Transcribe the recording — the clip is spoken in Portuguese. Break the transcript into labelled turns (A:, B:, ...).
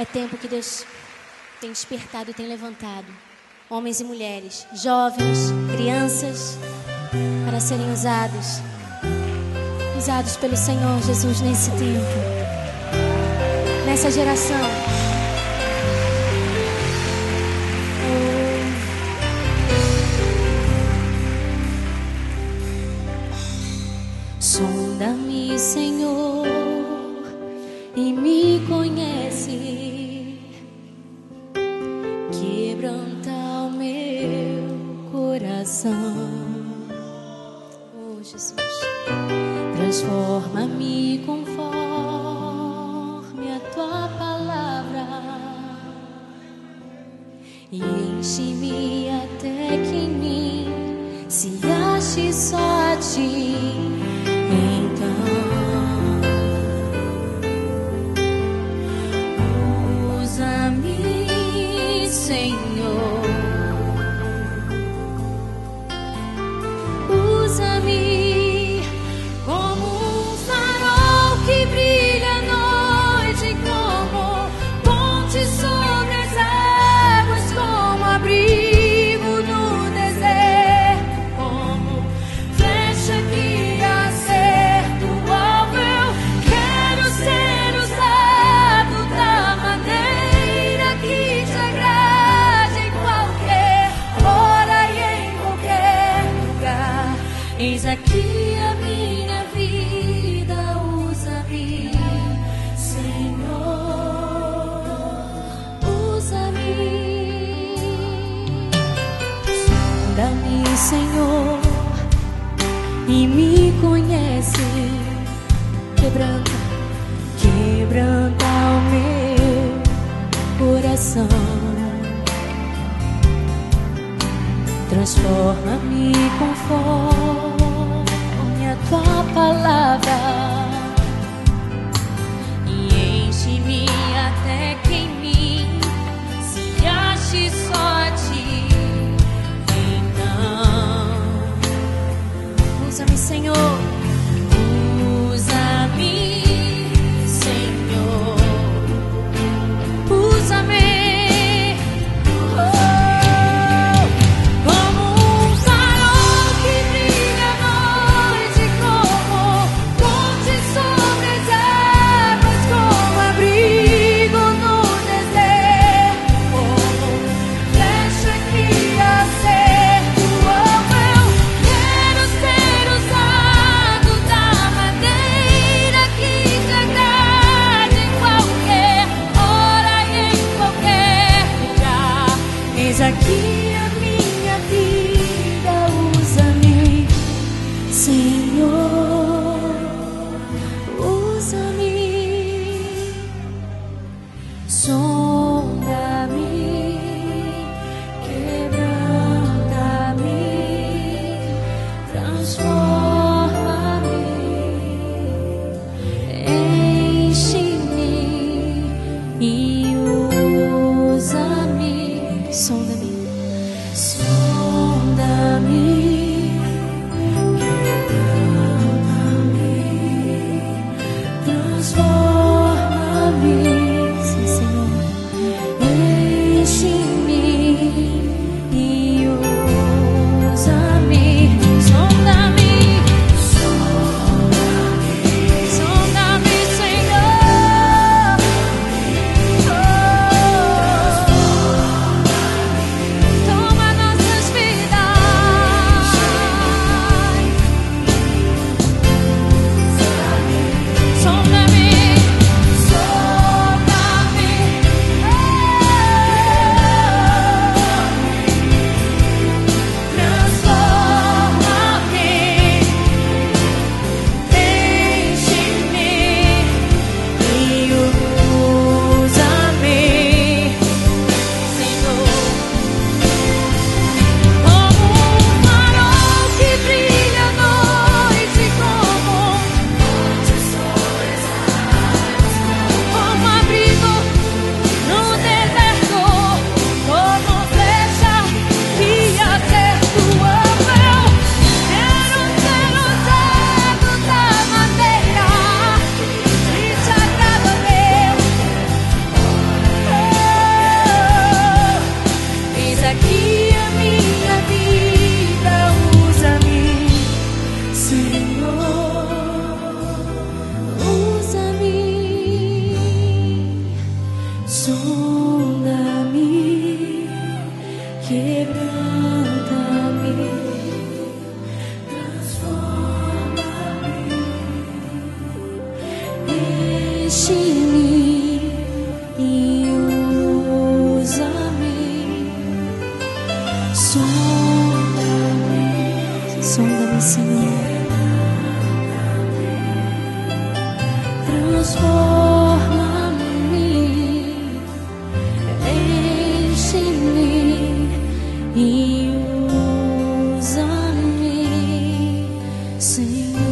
A: É tempo que Deus tem despertado e tem levantado homens e mulheres, jovens, crianças, para serem usados, usados pelo Senhor Jesus nesse tempo, nessa geração. Sonda-me, Senhor, e me conhece. Quebranta o meu coração. Oh, Jesus. Transforma-me conforme a tua palavra. E enche-me até que em mim se ache só a ti. Eis aqui a minha vida, usa-me, Senhor, usa-me. Sonda-me, Senhor, e me conhece. Quebranta, quebranta o meu coração. Transforma-me conforme tua palavra Eis aqui a minha vida, usa-me, Senhor, usa-me, Transforma-me, transforma-me, deixe-me e usa-me. Sonda-me, sonda-me, Senhor. transforma. He rules me.
B: Sing.